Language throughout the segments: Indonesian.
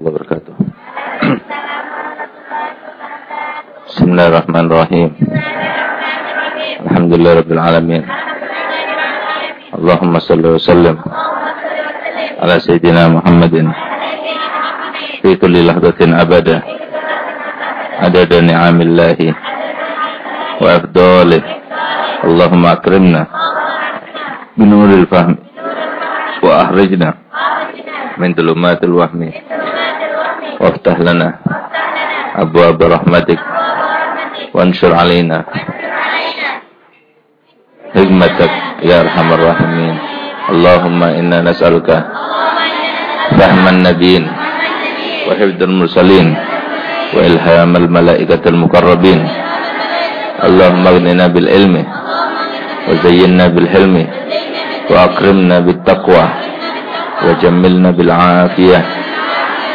الله وبركاته. بسم الله الرحمن الرحيم. الحمد لله رب العالمين. اللهم صل وسلم على سيدنا محمد في كل لحظة أبدا. عدد نعم الله وأفضاله. اللهم أكرمنا بنور الفهم وأحرجنا من ظلمات الوهم. وافتح لنا أبواب رحمتك وانشر علينا حكمتك يا أرحم الراحمين. اللهم إنا نسألك فهم النبيين وحفظ المرسلين وإلهام الملائكة المقربين. اللهم اغننا بالعلم وزينا بالحلم وأكرمنا بالتقوى وجملنا بالعافية.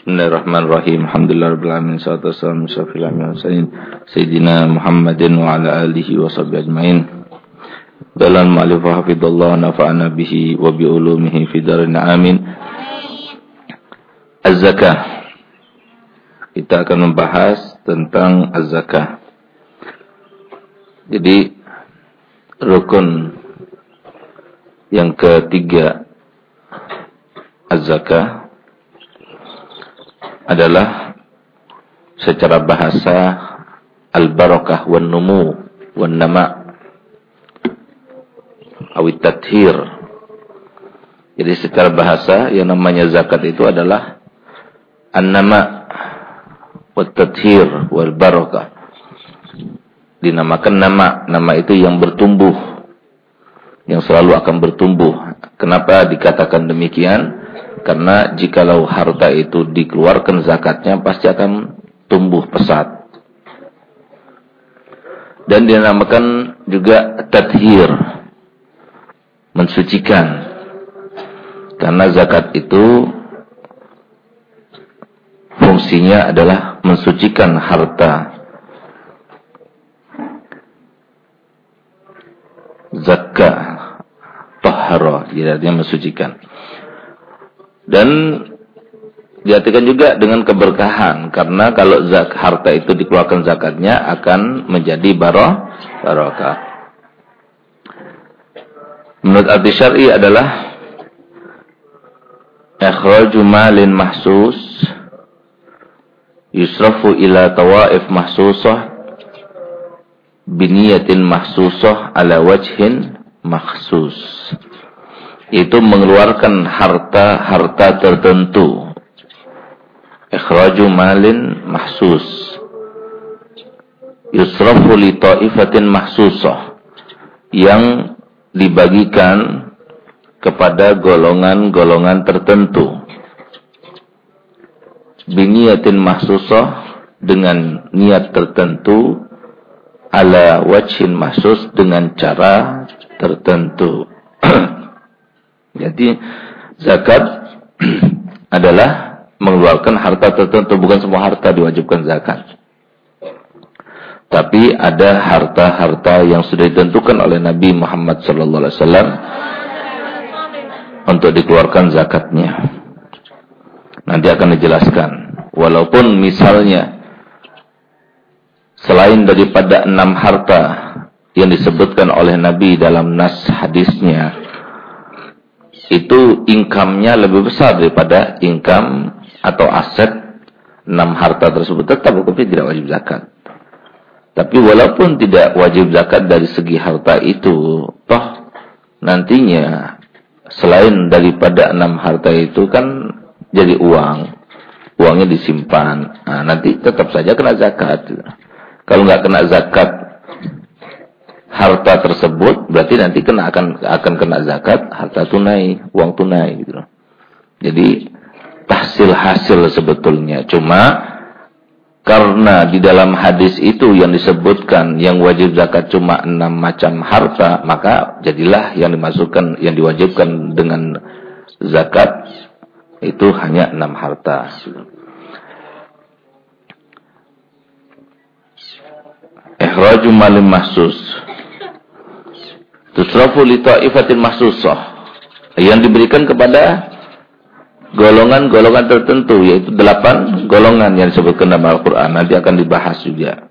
Bismillahirrahmanirrahim. Alhamdulillah alamin. Salatu wassalamu ala Sayyidina Muhammadin wa ala alihi wa sahbihi ajmain. Dalam ma'alif wa hafidhallah nafa'ana bihi wa bi ulumihi fi darin amin. Az-zakah. Kita akan membahas tentang az-zakah. Jadi rukun yang ketiga az-zakah adalah secara bahasa al-barakah wan numu wan nama awit tathir. Jadi secara bahasa yang namanya zakat itu adalah an-nama wat tathir wal barakah. Dinamakan nama, nama itu yang bertumbuh yang selalu akan bertumbuh. Kenapa dikatakan demikian? Karena jikalau harta itu dikeluarkan zakatnya pasti akan tumbuh pesat. Dan dinamakan juga tathir. Mensucikan. Karena zakat itu fungsinya adalah mensucikan harta. Zakah. Tahara. Jadi artinya mensucikan. Dan diartikan juga dengan keberkahan karena kalau zak harta itu dikeluarkan zakatnya akan menjadi baroh barokah. Menurut arti syar'i adalah ikhraju malin mahsus yusrafu ila tawaif mahsusah biniyatin mahsusah ala wajhin mahsus itu mengeluarkan harta-harta tertentu. Ikhraju malin mahsus. Yusrafu li ta'ifatin mahsusah. Yang dibagikan kepada golongan-golongan tertentu. Biniyatin mahsusah dengan niat tertentu ala wajhin mahsus dengan cara tertentu. Jadi zakat adalah mengeluarkan harta tertentu, bukan semua harta diwajibkan zakat. Tapi ada harta-harta yang sudah ditentukan oleh Nabi Muhammad SAW untuk dikeluarkan zakatnya. Nanti akan dijelaskan. Walaupun misalnya selain daripada enam harta yang disebutkan oleh Nabi dalam nas hadisnya itu income-nya lebih besar daripada income atau aset enam harta tersebut tetap hukumnya tidak wajib zakat. Tapi walaupun tidak wajib zakat dari segi harta itu, toh nantinya selain daripada enam harta itu kan jadi uang, uangnya disimpan. Nah, nanti tetap saja kena zakat. Kalau nggak kena zakat harta tersebut berarti nanti kena akan akan kena zakat harta tunai uang tunai gitu jadi tahsil hasil sebetulnya cuma karena di dalam hadis itu yang disebutkan yang wajib zakat cuma enam macam harta, maka jadilah yang dimasukkan yang diwajibkan dengan zakat itu hanya enam harta. Ikhraju malim mahsus. Tusrafu li ta'ifatin mahsusah. Yang diberikan kepada golongan-golongan tertentu yaitu delapan golongan yang disebutkan dalam Al-Qur'an nanti akan dibahas juga.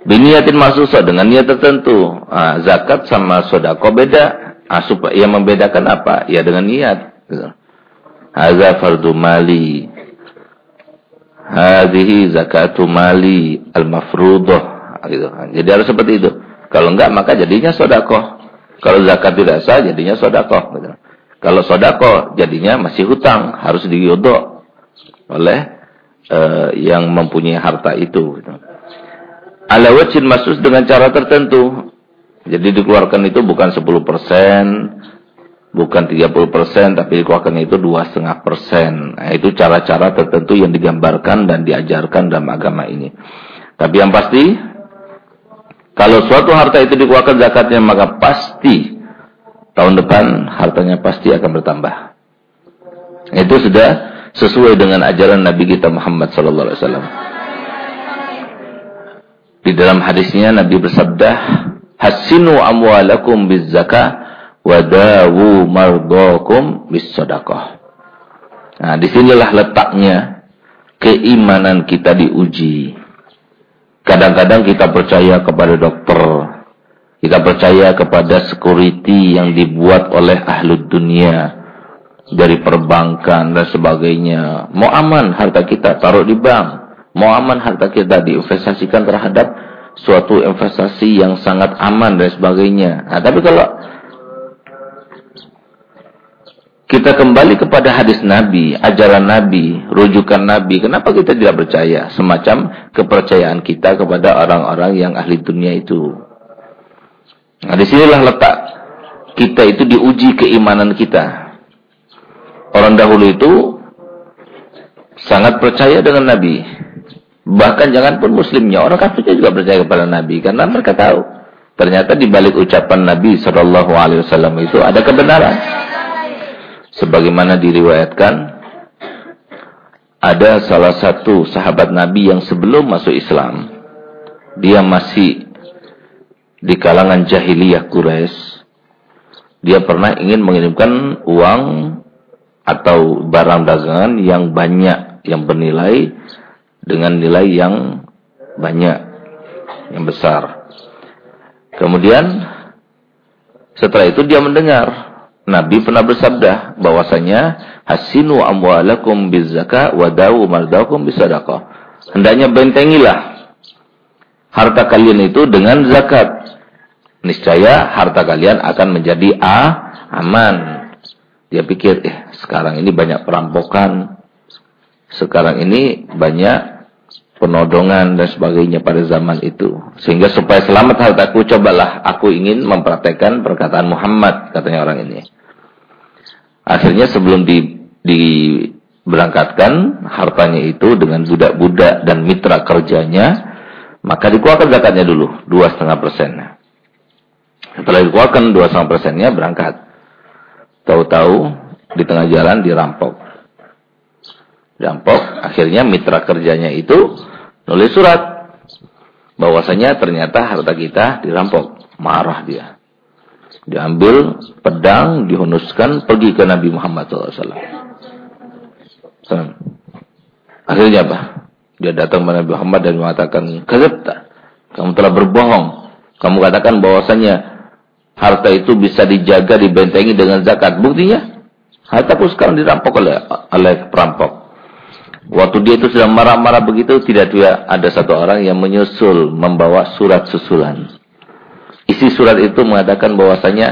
Biniatin mahsusah dengan niat tertentu. Ah, zakat sama sedekah beda. Ah, supaya yang membedakan apa? Ya dengan niat. Hadza fardu mali hadhihi zakatu mali al-mafruḍah gitu. Jadi harus seperti itu. Kalau enggak maka jadinya sedekah. Kalau zakat tidak sah jadinya sedekah gitu. Kalau sedekah jadinya masih hutang, harus diyodok oleh uh, yang mempunyai harta itu gitu. Ala masus dengan cara tertentu. Jadi dikeluarkan itu bukan 10%, bukan 30% tapi dikeluarkannya itu dua setengah persen. Nah, itu cara-cara tertentu yang digambarkan dan diajarkan dalam agama ini. Tapi yang pasti, kalau suatu harta itu dikeluarkan zakatnya maka pasti tahun depan hartanya pasti akan bertambah. Itu sudah sesuai dengan ajaran Nabi kita Muhammad sallallahu alaihi wasallam. Di dalam hadisnya Nabi bersabda, "Hasinu amwalakum bizakah wadawu mardokum bis sedekah. Nah, di sinilah letaknya keimanan kita diuji. Kadang-kadang kita percaya kepada dokter, kita percaya kepada security yang dibuat oleh ahlu dunia dari perbankan dan sebagainya. Mau aman harta kita taruh di bank, mau aman harta kita diinvestasikan terhadap suatu investasi yang sangat aman dan sebagainya. Nah, tapi kalau kita kembali kepada hadis Nabi, ajaran Nabi, rujukan Nabi. Kenapa kita tidak percaya? Semacam kepercayaan kita kepada orang-orang yang ahli dunia itu. Nah, di sinilah letak kita itu diuji keimanan kita. Orang dahulu itu sangat percaya dengan Nabi. Bahkan jangan pun muslimnya, orang kafirnya juga percaya kepada Nabi. Karena mereka tahu. Ternyata di balik ucapan Nabi SAW itu ada kebenaran sebagaimana diriwayatkan ada salah satu sahabat Nabi yang sebelum masuk Islam dia masih di kalangan jahiliyah Quraisy. Dia pernah ingin mengirimkan uang atau barang dagangan yang banyak yang bernilai dengan nilai yang banyak yang besar. Kemudian setelah itu dia mendengar Nabi pernah bersabda bahwasanya hasinu amwalakum bizaka wa dawu mardakum bisadaqah. Hendaknya bentengilah harta kalian itu dengan zakat. Niscaya harta kalian akan menjadi a aman. Dia pikir, eh sekarang ini banyak perampokan. Sekarang ini banyak penodongan dan sebagainya pada zaman itu. Sehingga supaya selamat hartaku, cobalah aku ingin mempraktekkan perkataan Muhammad, katanya orang ini. Akhirnya sebelum di, diberangkatkan hartanya itu dengan budak-budak dan mitra kerjanya, maka dikeluarkan zakatnya dulu, dua setengah persen. Setelah dikeluarkan dua setengah persennya berangkat. Tahu-tahu di tengah jalan dirampok. Dirampok, akhirnya mitra kerjanya itu nulis surat bahwasanya ternyata harta kita dirampok. Marah dia diambil pedang, dihunuskan, pergi ke Nabi Muhammad SAW. Akhirnya apa? Dia datang kepada Nabi Muhammad dan mengatakan, Kazabta, kamu telah berbohong. Kamu katakan bahwasanya harta itu bisa dijaga, dibentengi dengan zakat. Buktinya, hartaku sekarang dirampok oleh, oleh perampok. Waktu dia itu sedang marah-marah begitu, tidak ada satu orang yang menyusul, membawa surat susulan. Isi surat itu mengatakan bahwasanya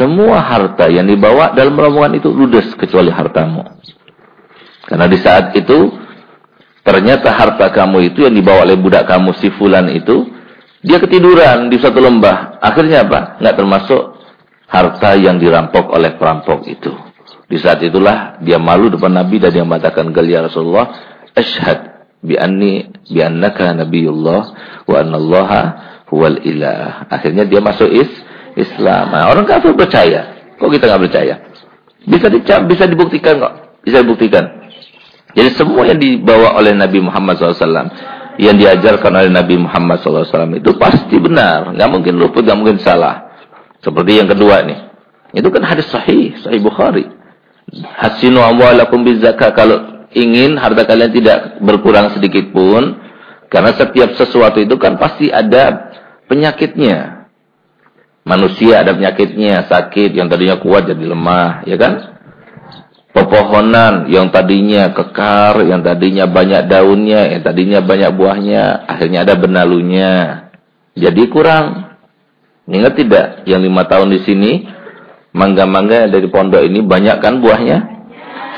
semua harta yang dibawa dalam rombongan itu ludes kecuali hartamu. Karena di saat itu ternyata harta kamu itu yang dibawa oleh budak kamu si fulan itu dia ketiduran di satu lembah. Akhirnya apa? Enggak termasuk harta yang dirampok oleh perampok itu. Di saat itulah dia malu depan Nabi dan dia mengatakan, "Gal ya Rasulullah, ashhad bi anni bi annaka nabiyullah wa annallaha huwal ilah. Akhirnya dia masuk is Islam. Nah, orang kafir percaya. Kok kita nggak percaya? Bisa dicap, bisa dibuktikan kok. Bisa dibuktikan. Jadi semua yang dibawa oleh Nabi Muhammad SAW, yang diajarkan oleh Nabi Muhammad SAW itu pasti benar. Nggak mungkin luput, nggak mungkin salah. Seperti yang kedua nih. Itu kan hadis sahih, sahih Bukhari. Hasinu amwalakum bizaka kalau ingin harta kalian tidak berkurang sedikit pun karena setiap sesuatu itu kan pasti ada penyakitnya. Manusia ada penyakitnya, sakit yang tadinya kuat jadi lemah, ya kan? Pepohonan yang tadinya kekar, yang tadinya banyak daunnya, yang tadinya banyak buahnya, akhirnya ada benalunya. Jadi kurang. Ingat tidak, yang lima tahun di sini, mangga-mangga dari pondok ini banyak kan buahnya?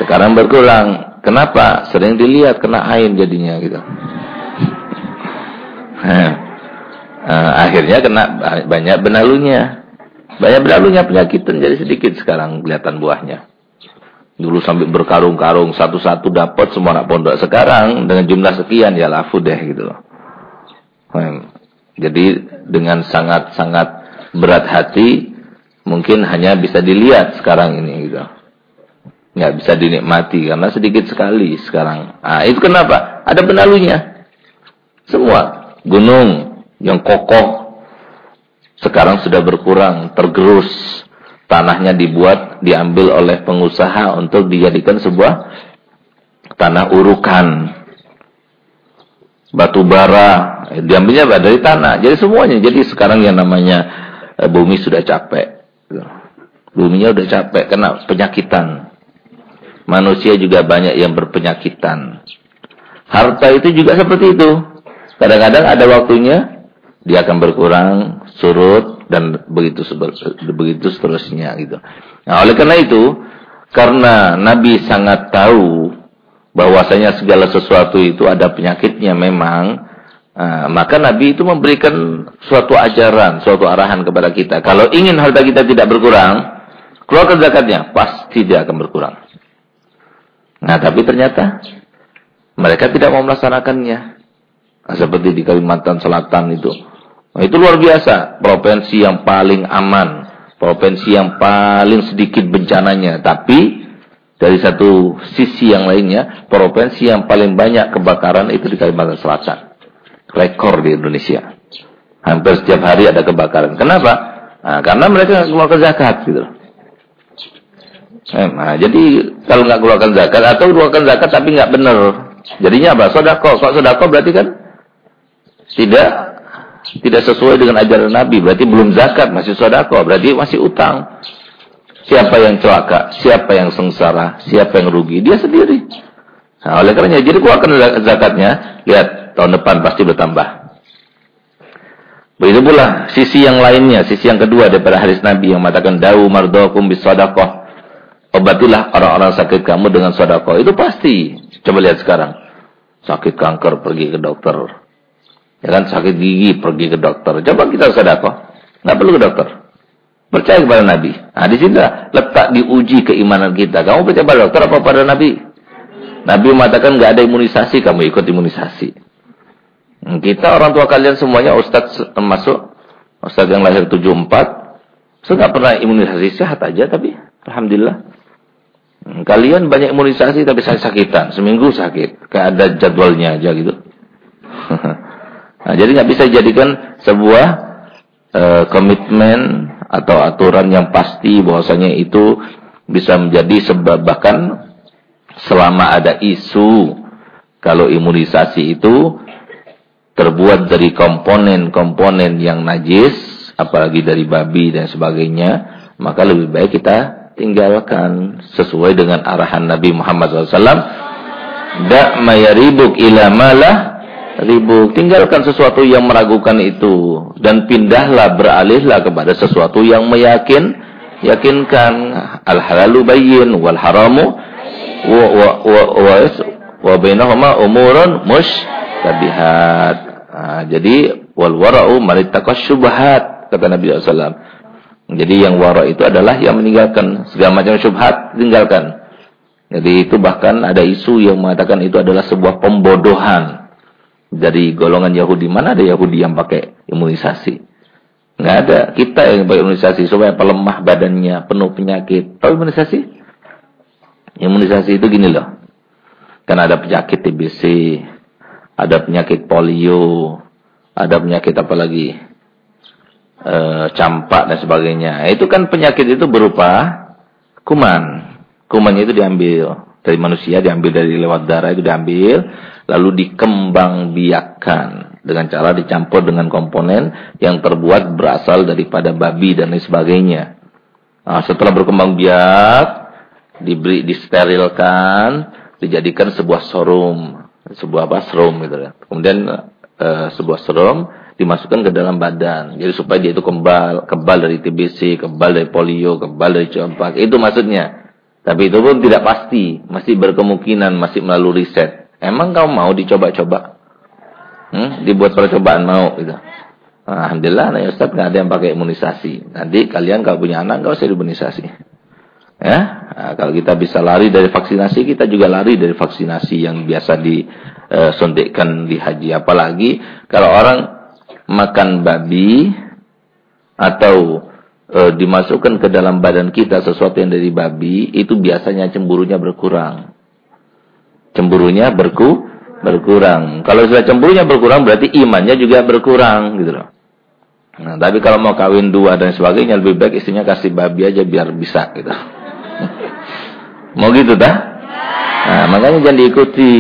Sekarang berkurang. Kenapa? Sering dilihat kena air jadinya gitu. Akhirnya kena banyak benalunya. Banyak benalunya penyakitan jadi sedikit sekarang kelihatan buahnya. Dulu sampai berkarung-karung satu-satu dapat semua anak pondok. Sekarang dengan jumlah sekian ya lafu deh gitu loh. Jadi dengan sangat-sangat berat hati mungkin hanya bisa dilihat sekarang ini gitu. Nggak bisa dinikmati karena sedikit sekali sekarang. Ah itu kenapa? Ada benalunya. Semua gunung yang kokoh sekarang sudah berkurang, tergerus. Tanahnya dibuat, diambil oleh pengusaha untuk dijadikan sebuah tanah urukan. Batu bara, diambilnya dari tanah. Jadi semuanya. Jadi sekarang yang namanya eh, bumi sudah capek. Buminya sudah capek, kena penyakitan. Manusia juga banyak yang berpenyakitan. Harta itu juga seperti itu. Kadang-kadang ada waktunya dia akan berkurang, surut dan begitu begitu seterusnya gitu. Nah, oleh karena itu, karena Nabi sangat tahu bahwasanya segala sesuatu itu ada penyakitnya memang, nah, maka Nabi itu memberikan suatu ajaran, suatu arahan kepada kita. Kalau ingin harta kita tidak berkurang, keluarkan zakatnya, pasti dia akan berkurang. Nah, tapi ternyata mereka tidak mau melaksanakannya. Nah, seperti di Kalimantan Selatan itu Nah, itu luar biasa. Provinsi yang paling aman. Provinsi yang paling sedikit bencananya. Tapi dari satu sisi yang lainnya, provinsi yang paling banyak kebakaran itu di Kalimantan Selatan. Rekor di Indonesia. Hampir setiap hari ada kebakaran. Kenapa? Nah, karena mereka keluarkan zakat gitu. Eh, nah, jadi kalau nggak keluarkan zakat atau keluarkan zakat tapi nggak benar, jadinya apa? Sodako. Kok sodako berarti kan tidak tidak sesuai dengan ajaran Nabi, berarti belum zakat, masih sodako, berarti masih utang. Siapa yang celaka, siapa yang sengsara, siapa yang rugi, dia sendiri. Nah, oleh karenanya, jadi keluarkan zakatnya, lihat tahun depan pasti bertambah. Begitu pula sisi yang lainnya, sisi yang kedua daripada hadis Nabi yang mengatakan dawu mardokum bisodakoh. Obatilah orang-orang sakit kamu dengan sodakoh. Itu pasti. Coba lihat sekarang. Sakit kanker pergi ke dokter. Ya kan sakit gigi pergi ke dokter. Coba kita sedekah. Enggak perlu ke dokter. Percaya kepada Nabi. Nah, di sini letak diuji keimanan kita. Kamu percaya pada dokter apa pada Nabi? Nabi mengatakan enggak ada imunisasi, kamu ikut imunisasi. Hmm, kita orang tua kalian semuanya ustaz termasuk ustaz yang lahir 74. Saya enggak pernah imunisasi sehat aja tapi alhamdulillah. Hmm, kalian banyak imunisasi tapi saya sakitan, seminggu sakit. Kayak ada jadwalnya aja gitu. Nah, jadi nggak bisa dijadikan sebuah uh, komitmen atau aturan yang pasti bahwasanya itu bisa menjadi sebab bahkan selama ada isu kalau imunisasi itu terbuat dari komponen-komponen yang najis apalagi dari babi dan sebagainya maka lebih baik kita tinggalkan sesuai dengan arahan Nabi Muhammad SAW da mayaribuk ila malah ribuk. Tinggalkan sesuatu yang meragukan itu dan pindahlah beralihlah kepada sesuatu yang meyakin yakinkan al halalu bayyin wal haramu wa wa wa wa, wa bainahuma umurun mushtabihat. Nah, jadi wal wara'u marittaqas syubhat kata Nabi SAW. Jadi yang wara itu adalah yang meninggalkan segala macam syubhat tinggalkan. Jadi itu bahkan ada isu yang mengatakan itu adalah sebuah pembodohan dari golongan Yahudi. Mana ada Yahudi yang pakai imunisasi? Nggak ada. Kita yang pakai imunisasi supaya pelemah badannya, penuh penyakit. Tahu imunisasi? Imunisasi itu gini loh. Kan ada penyakit TBC, ada penyakit polio, ada penyakit apa lagi? E, campak dan sebagainya. Itu kan penyakit itu berupa kuman. Kumannya itu diambil dari manusia, diambil dari lewat darah itu diambil, lalu dikembang biakan dengan cara dicampur dengan komponen yang terbuat berasal daripada babi dan lain sebagainya. Nah, setelah berkembang biak, diberi disterilkan, dijadikan sebuah serum, sebuah apa serum gitu ya. Kemudian e, sebuah serum dimasukkan ke dalam badan. Jadi supaya dia itu kebal, kebal dari TBC, kebal dari polio, kebal dari campak. Itu maksudnya. Tapi itu pun tidak pasti, masih berkemungkinan, masih melalui riset. Emang kau mau dicoba-coba? Hmm? Dibuat percobaan mau gitu. Nah, Alhamdulillah, nah Ustaz nggak ada yang pakai imunisasi. Nanti kalian kalau punya anak nggak usah imunisasi. Ya, nah, kalau kita bisa lari dari vaksinasi, kita juga lari dari vaksinasi yang biasa disuntikkan di haji. Apalagi kalau orang makan babi atau e, dimasukkan ke dalam badan kita sesuatu yang dari babi, itu biasanya cemburunya berkurang. Cemburunya berku berkurang. Kalau sudah cemburunya berkurang berarti imannya juga berkurang gitu loh. Nah, tapi kalau mau kawin dua dan sebagainya lebih baik istrinya kasih babi aja biar bisa gitu. mau gitu dah? Nah, makanya jangan diikuti.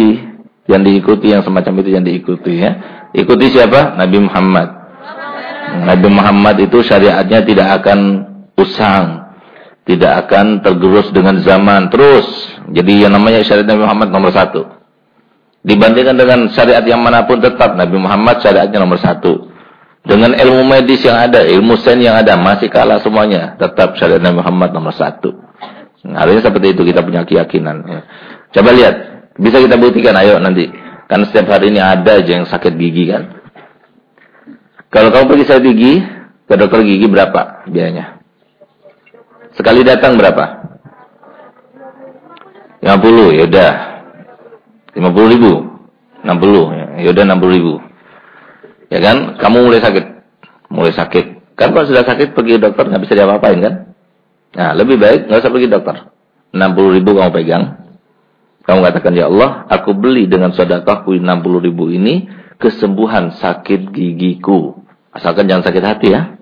Jangan diikuti yang semacam itu jangan diikuti ya. Ikuti siapa? Nabi Muhammad. Nabi Muhammad itu syariatnya tidak akan usang. Tidak akan tergerus dengan zaman. Terus. Jadi yang namanya syariat Nabi Muhammad nomor satu. Dibandingkan dengan syariat yang mana pun tetap Nabi Muhammad syariatnya nomor satu. Dengan ilmu medis yang ada, ilmu sains yang ada, masih kalah semuanya. Tetap syariat Nabi Muhammad nomor satu. Nah, seperti itu kita punya keyakinan. Ya. Coba lihat. Bisa kita buktikan, ayo nanti. Kan setiap hari ini ada aja yang sakit gigi kan. Kalau kamu pergi sakit gigi, ke dokter gigi berapa biayanya? Sekali datang berapa? 50, ya udah. 50 ribu. 60, ya udah 60 ribu. Ya kan? Kamu mulai sakit. Mulai sakit. Kan kalau sudah sakit pergi ke dokter nggak bisa diapa-apain kan? Nah, lebih baik nggak usah pergi dokter. 60 ribu kamu pegang. Kamu katakan, ya Allah, aku beli dengan sedekahku 60 ribu ini kesembuhan sakit gigiku. Asalkan jangan sakit hati ya.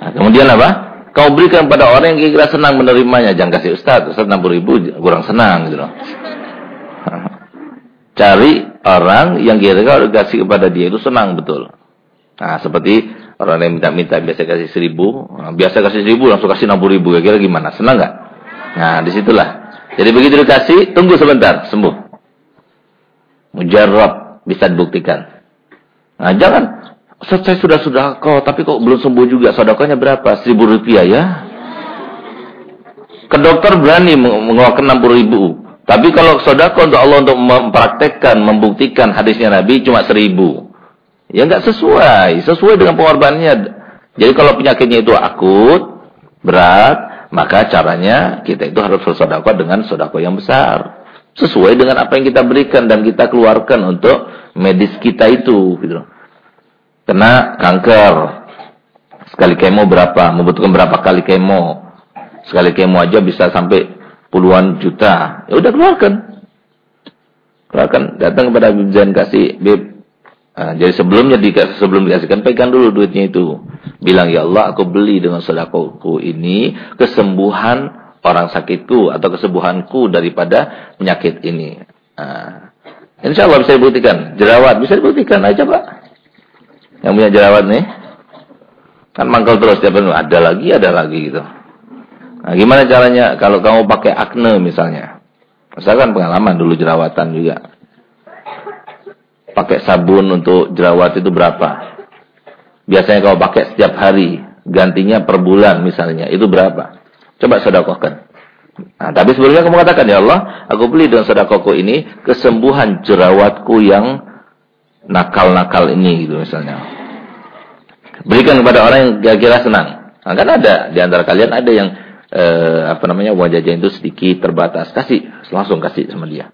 Nah, kemudian apa? Kau berikan pada orang yang kira senang menerimanya. Jangan kasih ustaz. Ustaz 60 ribu kurang senang gitu loh. Cari orang yang kira-kira kasih kepada dia itu senang betul. Nah, seperti orang yang minta-minta biasa kasih seribu. Nah, biasa kasih seribu langsung kasih 60 ribu. Kira-kira gimana? Senang nggak? Nah, di situlah. Jadi begitu dikasih, tunggu sebentar, sembuh. Mujarab bisa dibuktikan. Nah, jangan saya sudah sudah kok, tapi kok belum sembuh juga. Sodakonya berapa? Seribu rupiah ya. Ke dokter berani mengeluarkan enam puluh ribu. Tapi kalau sodako untuk Allah untuk mempraktekkan, membuktikan hadisnya Nabi cuma seribu. Ya nggak sesuai. Sesuai dengan pengorbanannya. Jadi kalau penyakitnya itu akut, berat, maka caranya kita itu harus bersodako dengan sodako yang besar. Sesuai dengan apa yang kita berikan dan kita keluarkan untuk medis kita itu gitu. Kena kanker. Sekali kemo berapa? Membutuhkan berapa kali kemo? Sekali kemo aja bisa sampai puluhan juta. Ya udah keluarkan. Keluarkan. Datang kepada Habib kasih, Bib. Nah, jadi sebelumnya dikasih sebelum dikasihkan pegang dulu duitnya itu. Bilang ya Allah aku beli dengan sedekahku ini kesembuhan orang sakitku atau kesembuhanku daripada penyakit ini. Nah, Insya Allah bisa dibuktikan. Jerawat bisa dibuktikan aja Pak. Yang punya jerawat nih. Kan mangkal terus tiap hari. Ada lagi, ada lagi gitu. Nah gimana caranya kalau kamu pakai akne misalnya. Misalkan pengalaman dulu jerawatan juga. Pakai sabun untuk jerawat itu berapa? Biasanya kalau pakai setiap hari. Gantinya per bulan misalnya. Itu berapa? Coba sedekahkan. Nah, tapi sebelumnya kamu katakan, Ya Allah, aku beli dengan sedekahku ini kesembuhan jerawatku yang nakal-nakal ini gitu misalnya. Berikan kepada orang yang kira-kira senang. Nah, kan ada di antara kalian ada yang eh, apa namanya wajahnya itu sedikit terbatas, kasih langsung kasih sama dia.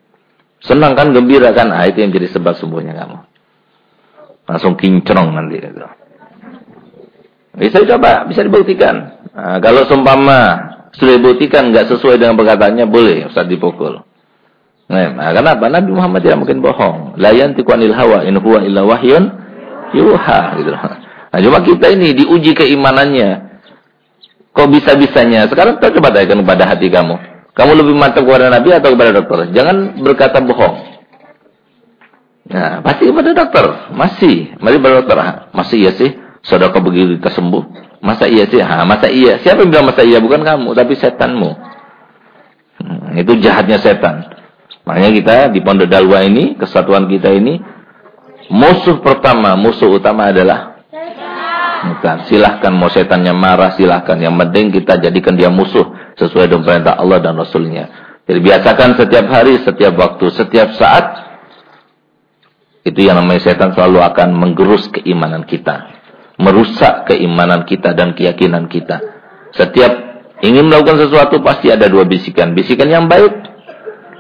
Senang kan, gembira kan, ah, itu yang jadi sebab sembuhnya kamu. Langsung kincrong nanti itu. Bisa coba, bisa dibuktikan. Nah, kalau seumpama sudah dibuktikan nggak sesuai dengan perkataannya boleh Ustaz dipukul. Nah, kenapa? Nabi Muhammad tidak mungkin bohong. La yantiqu anil hawa in huwa illa wahyun yuha gitu. Nah, cuma kita ini diuji keimanannya. Kok bisa-bisanya? Sekarang kita coba tanyakan kepada hati kamu. Kamu lebih mantap kepada Nabi atau kepada dokter? Jangan berkata bohong. Nah, pasti kepada dokter. Masih. Mari kepada dokter. Masih iya sih? Saudara begitu kita sembuh. Masa iya sih? Ha, masa iya? Siapa yang bilang masa iya? Bukan kamu, tapi setanmu. Hmm, itu jahatnya setan. Makanya kita di Pondok Dalwa ini, kesatuan kita ini, musuh pertama, musuh utama adalah Bukan. Silahkan mau setannya marah, silahkan. Yang penting kita jadikan dia musuh sesuai dengan perintah Allah dan Rasulnya. Jadi biasakan setiap hari, setiap waktu, setiap saat. Itu yang namanya setan selalu akan menggerus keimanan kita. Merusak keimanan kita dan keyakinan kita. Setiap ingin melakukan sesuatu pasti ada dua bisikan. Bisikan yang baik,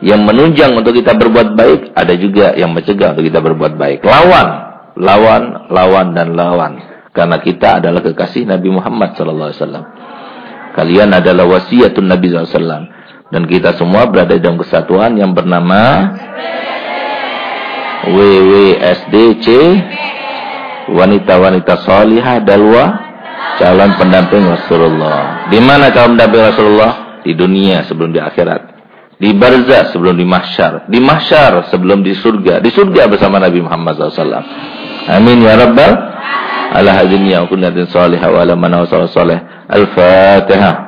yang menunjang untuk kita berbuat baik. Ada juga yang mencegah untuk kita berbuat baik. Lawan, lawan, lawan, dan lawan. Karena kita adalah kekasih Nabi Muhammad sallallahu alaihi wasallam. Kalian adalah wasiatun Nabi sallallahu alaihi wasallam dan kita semua berada dalam kesatuan yang bernama WWSDC Wanita-wanita salihah dalwa calon pendamping Rasulullah. Di mana calon pendamping Rasulullah? Di dunia sebelum di akhirat di barzah sebelum di mahsyar, di mahsyar sebelum di surga, di surga bersama Nabi Muhammad SAW. Amin ya rabbal alamin. Ala hadin ya kunnatin salihah wa ala man salih. Al-Fatihah.